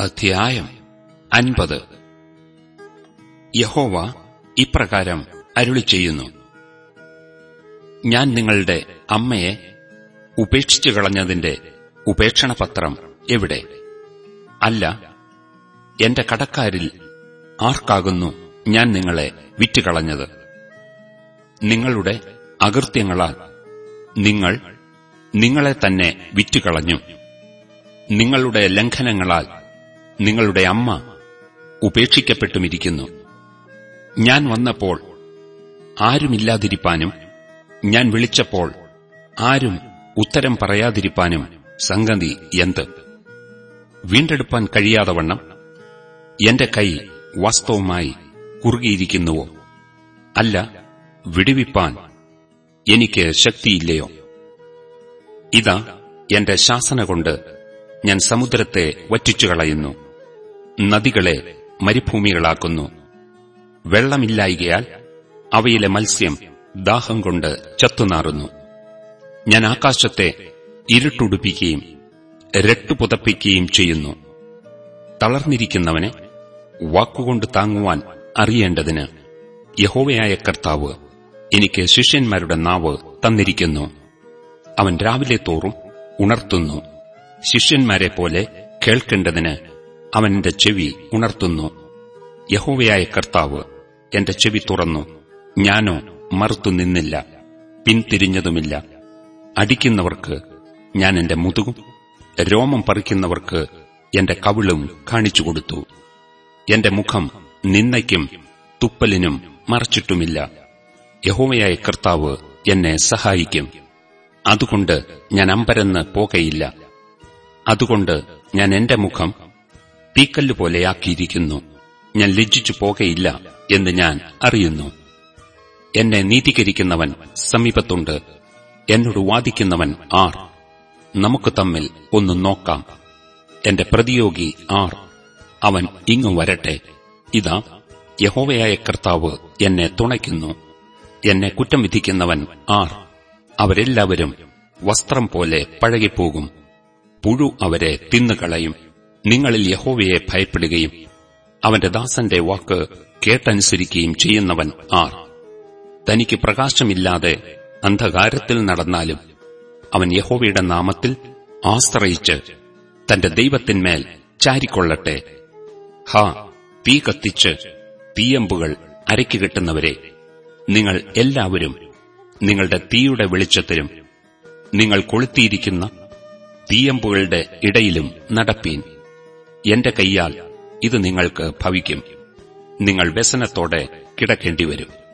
അധ്യായം അൻപത്. യഹോവ ഇപ്രകാരം അരുളി ചെയ്യുന്നു ഞാൻ നിങ്ങളുടെ അമ്മയെ ഉപേക്ഷിച്ചു കളഞ്ഞതിന്റെ ഉപേക്ഷണപത്രം എവിടെ? അല്ല എന്റെ കടക്കാരിൽ ആർക്കാകുന്നു ഞാൻ നിങ്ങളെ വിറ്റുകളഞ്ഞത്? നിങ്ങളുടെ അകൃത്യങ്ങളാൽ നിങ്ങൾ നിങ്ങളെ തന്നെ വിറ്റുകളഞ്ഞു. നിങ്ങളുടെ ലംഘനങ്ങളാൽ നിങ്ങളുടെ അമ്മ ഉപേക്ഷിക്കപ്പെട്ടുമിരിക്കുന്നു. ഞാൻ വന്നപ്പോൾ ആരുമില്ലാതിരിപ്പാനും ഞാൻ വിളിച്ചപ്പോൾ ആരും ഉത്തരം പറയാതിരിപ്പാനും സംഗതി എന്ത്? വീണ്ടെടുപ്പാൻ കഴിയാതെ വണ്ണം എന്റെ കൈ വാസ്തവമായി കുറുകിയിരിക്കുന്നുവോ? അല്ല വിടുവിപ്പാൻ എനിക്ക് ശക്തിയില്ലയോ? ഇതാ എന്റെ ശാസന കൊണ്ട് ഞാൻ സമുദ്രത്തെ വറ്റിച്ചുകളയുന്നു. നദികളെ മരുഭൂമികളാക്കുന്നു. വെള്ളമില്ലായികയാൽ അവയിലെ മത്സ്യം ദാഹം കൊണ്ട് ചത്തുനാറുന്നു. ഞാൻ ആകാശത്തെ ഇരുട്ടുടുപ്പിക്കുകയും രട്ടുപുതപ്പിക്കുകയും ചെയ്യുന്നു. തളർന്നിരിക്കുന്നവനെ വാക്കുകൊണ്ട് താങ്ങുവാൻ അറിയേണ്ടതിന് യഹോവയായ കർത്താവ് എനിക്ക് ശിഷ്യന്മാരുടെ നാവ് തന്നിരിക്കുന്നു. അവൻ രാവിലെ തോറും ഉണർത്തുന്നു. ശിഷ്യന്മാരെ പോലെ കേൾക്കേണ്ടതിന് അവൻ എന്റെ ചെവി ഉണർത്തുന്നു. യഹോവയായ കർത്താവ് എന്റെ ചെവി തുറന്നു. ഞാനോ മറുത്തു നിന്നില്ല പിന്തിരിഞ്ഞതുമില്ല അടിക്കുന്നവർക്ക് ഞാൻ എന്റെ മുതുകും രോമം പറിക്കുന്നവർക്ക് എന്റെ കവിളും കാണിച്ചു കൊടുത്തു. എന്റെ മുഖം നിന്നയ്ക്കും തുപ്പലിനും മറച്ചിട്ടുമില്ല. യഹോവയായ കർത്താവ് എന്നെ സഹായിക്കും. അതുകൊണ്ട് ഞാൻ അമ്പരന്ന് പോകയില്ല. അതുകൊണ്ട് ഞാൻ എന്റെ മുഖം തീക്കല്ല് പോലെയാക്കിയിരിക്കുന്നു. ഞാൻ ലജ്ജിച്ചു പോകയില്ല എന്ന് ഞാൻ അറിയുന്നു. എന്നെ നീതീകരിക്കുന്നവൻ സമീപത്തുണ്ട്. എന്നോട് വാദിക്കുന്നവൻ ആർ. നമുക്ക് തമ്മിൽ ഒന്ന് നോക്കാം. എന്റെ പ്രതിയോഗി ആർ. അവൻ ഇങ്ങു വരട്ടെ. ഇതാ യഹോവയായ കർത്താവ് എന്നെ തുണയ്ക്കുന്നു. എന്നെ കുറ്റം വിധിക്കുന്നവൻ ആർ. അവരെല്ലാവരും വസ്ത്രം പോലെ പഴകിപ്പോകും. പുഴു അവരെ തിന്നുകളയും. നിങ്ങളിൽ യഹോവയെ ഭയപ്പെടുകയും അവന്റെ ദാസന്റെ വാക്ക് കേട്ടനുസരിക്കുകയും ചെയ്യുന്നവൻ ആർ. തനിക്ക് പ്രകാശമില്ലാതെ അന്ധകാരത്തിൽ നടന്നാലും അവൻ യഹോവയുടെ നാമത്തിൽ ആശ്രയിച്ച് തന്റെ ദൈവത്തിന്മേൽ ചാരിക്കൊള്ളട്ടെ. ഹാ തീ കത്തിച്ച് തീയമ്പുകൾ അരയ്ക്ക് കിട്ടുന്നവരെ നിങ്ങൾ എല്ലാവരും നിങ്ങളുടെ തീയുടെ വെളിച്ചത്തിലും നിങ്ങൾ കൊളുത്തിയിരിക്കുന്ന തീയമ്പുകളുടെ ഇടയിലും നടപ്പീൻ. എന്റെ കൈയാൽ ഇത് നിങ്ങൾക്ക് ഭവിക്കും. നിങ്ങൾ വ്യസനത്തോടെ കിടക്കേണ്ടിവരും.